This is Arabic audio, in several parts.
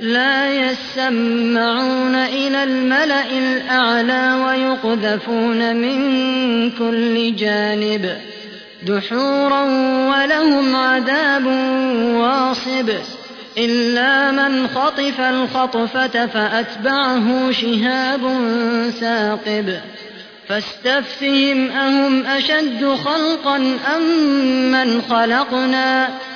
لا يسمعون إلى الملأ الأعلى ويقذفون من كل جانب دحورا ولهم عذاب واصب إلا من خطف الخطفة فأتبعه شهاب ثاقب فاستفتهم أهم أشد خلقا أم من خلقنا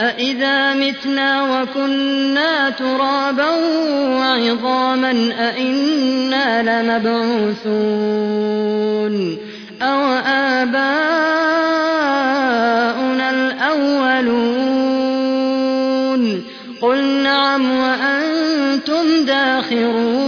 أإذا متنا وكنا ترابا وعظاما أإنا لمبعوثون أو آباؤنا الأولون قل نعم وأنتم داخرون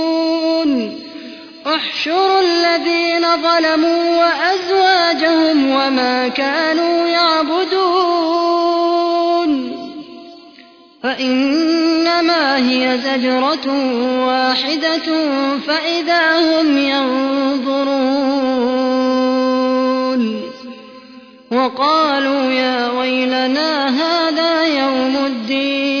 احشروا الذين ظلموا وأزواجهم وما كانوا يعبدون فإنما هي زجرة واحدة فإذا هم ينظرون وقالوا يا ويلنا هذا يوم الدين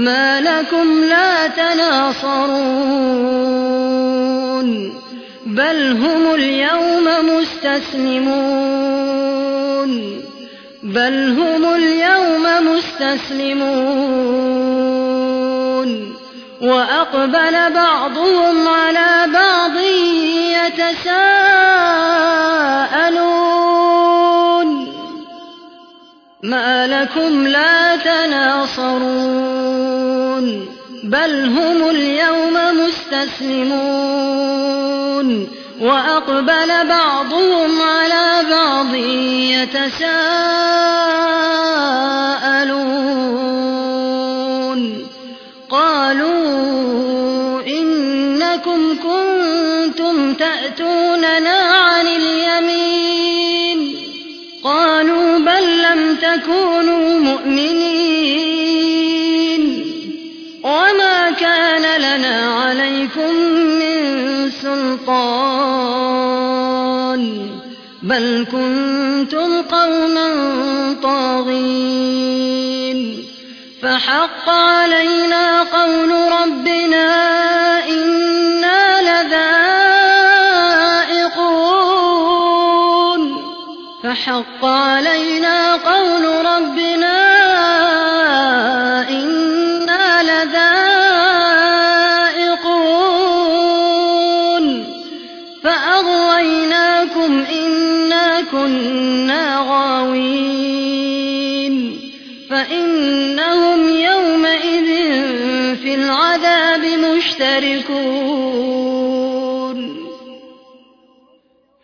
ما لكم لا تناصرون بل هم اليوم مستسلمون بل هم اليوم مستسلمون وأقبل بعضهم على بعض يتساءلون ما لكم لا تناصرون بل هم اليوم مستسلمون. وأقبل بعضهم على بعض يتساءلون. عليكم من سلطان. بل كنتم قوما طاغين. فحق علينا قول ربنا إنا لذائقون. فحق علينا العذاب مشتركون.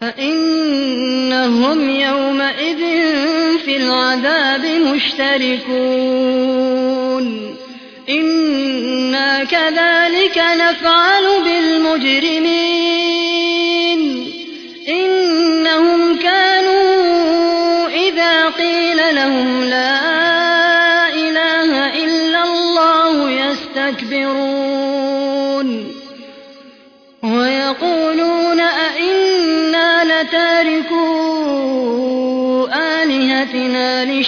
فإنهم يومئذ في العذاب مشتركون. إنا كذلك نفعل بالمجرمين.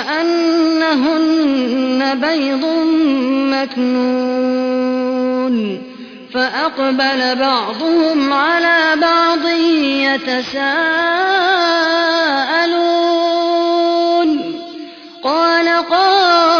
كأنهن بيض مكنون فأقبل بعضهم على بعض يتساءلون قال قائل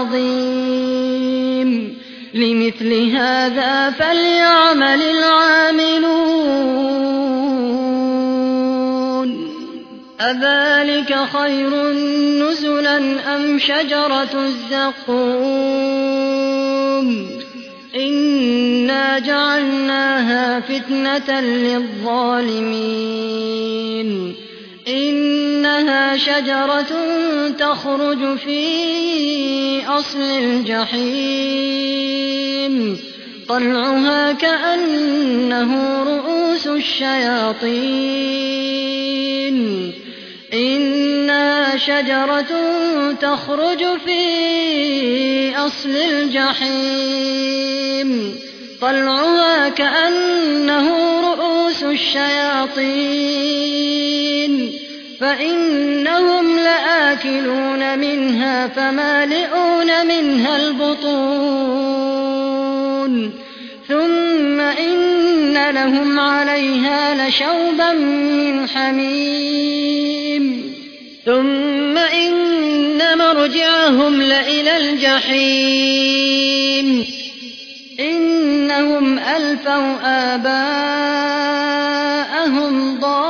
العظيم لمثل هذا فليعمل العاملون. أذلك خير نزلا أم شجرة الزقوم؟ إنا جعلناها فتنة للظالمين. إنها شجرة تخرج في أصل الجحيم. طلعها كأنه رؤوس الشياطين. إنها شجرة تخرج في أصل الجحيم. طلعها كأنه رؤوس الشياطين. فإنهم لآكلون منها فمالئون منها البطون. ثم إن لهم عليها لشوبا من حميم. ثم إن مرجعهم لإلى الجحيم. إنهم ألفوا آباءهم ضالين.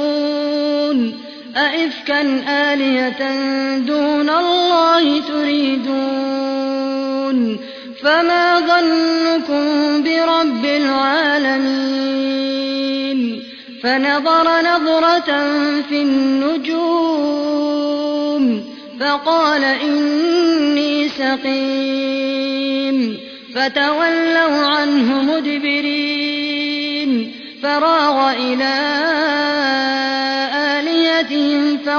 أئفكا آلية دون الله تريدون؟ فما ظنكم برب العالمين؟ فنظر نظرة في النجوم فقال إني سقيم. فتولوا عنه مدبرين فراغ إلى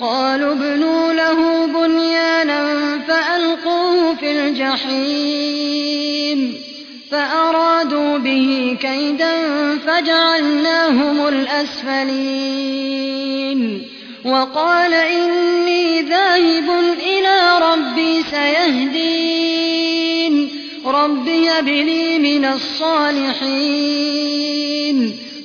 قالوا ابنوا له بنيانا فألقوه في الجحيم فأرادوا به كيدا فجعلناهم الأسفلين وقال إني ذاهب إلى ربي سيهدين رب هب لي من الصالحين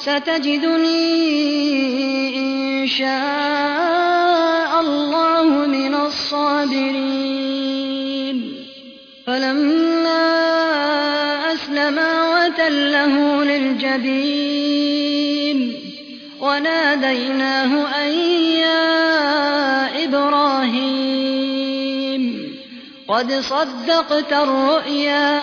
ستجدني إن شاء الله من الصابرين. فلما أسلما وتله للجبين وناديناه أن يا إبراهيم قد صدقت الرؤيا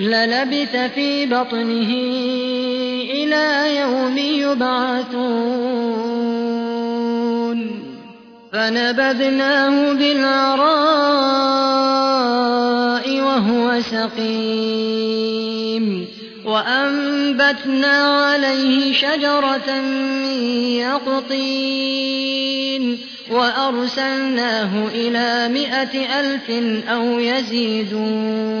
للبث في بطنه إلى يوم يبعثون فنبذناه بالعراء وهو سقيم وأنبتنا عليه شجرة من يقطين وأرسلناه إلى مائة ألف أو يزيدون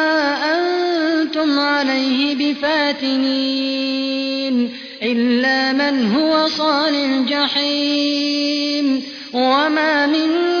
بفاتنين إلا من هو صال الجحيم وما منا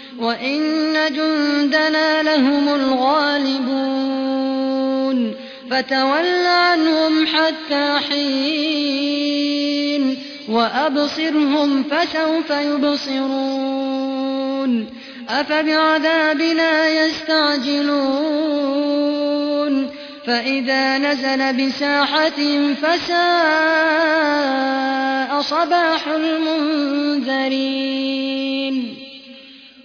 وإن جندنا لهم الغالبون فتول عنهم حتى حين وأبصرهم فسوف يبصرون أفبعذابنا يستعجلون فإذا نزل بساحتهم فساء صباح المنذرين